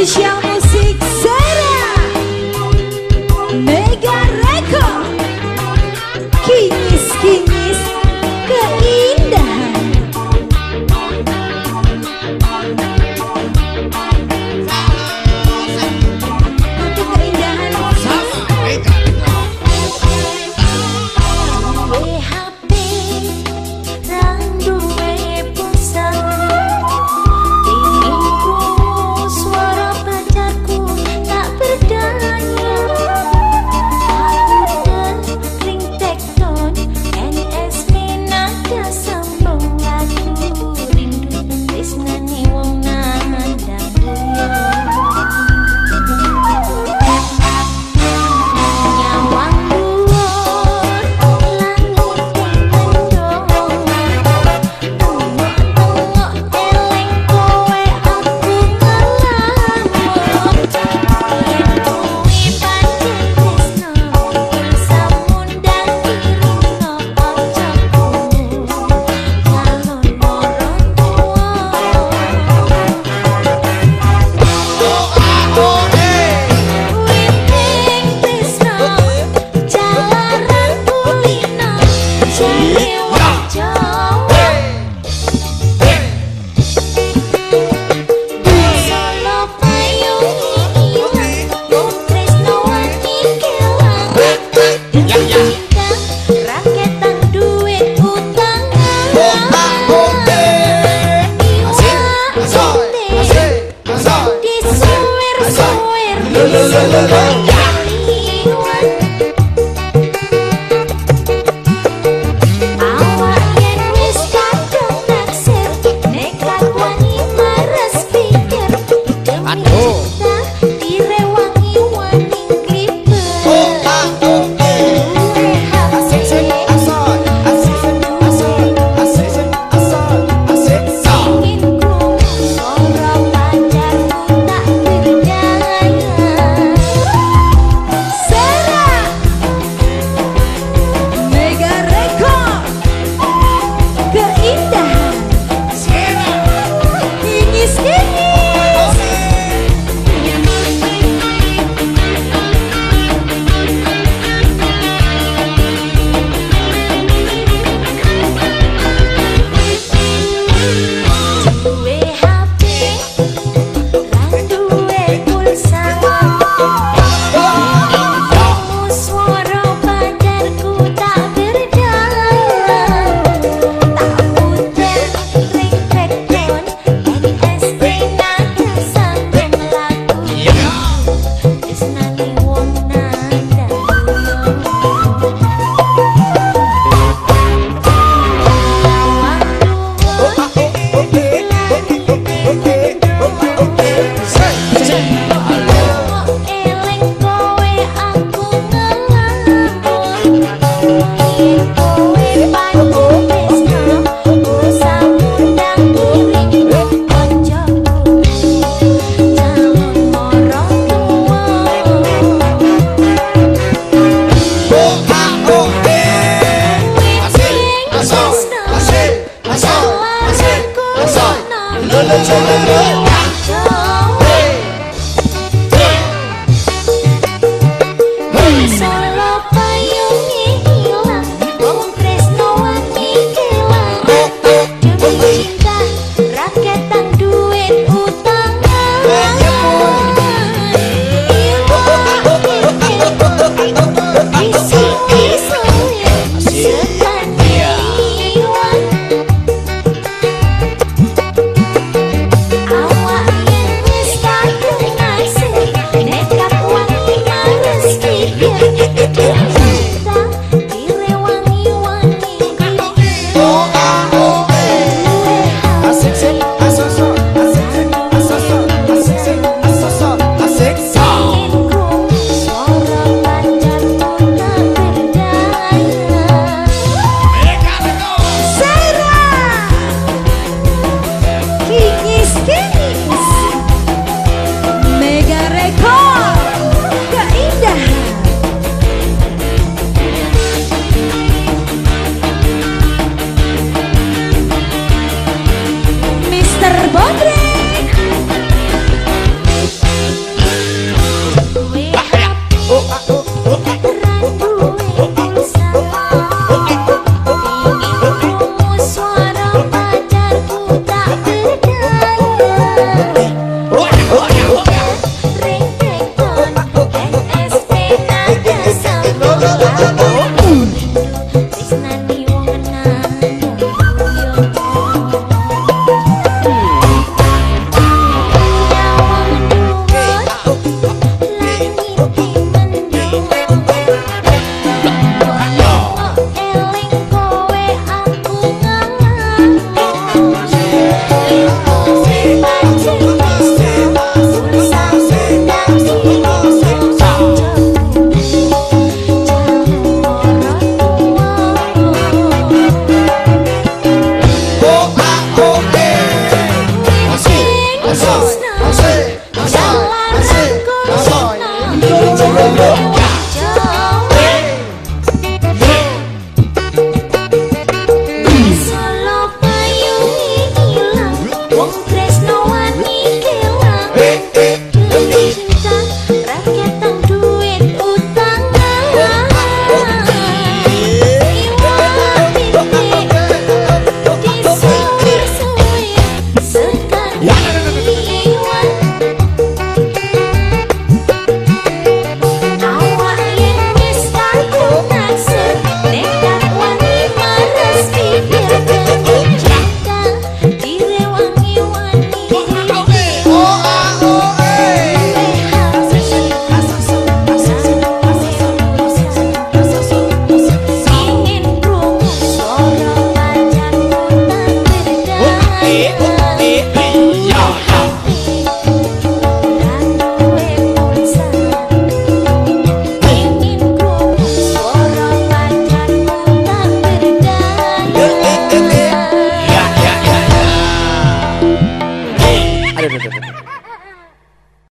Hoje almocei. la la la la la.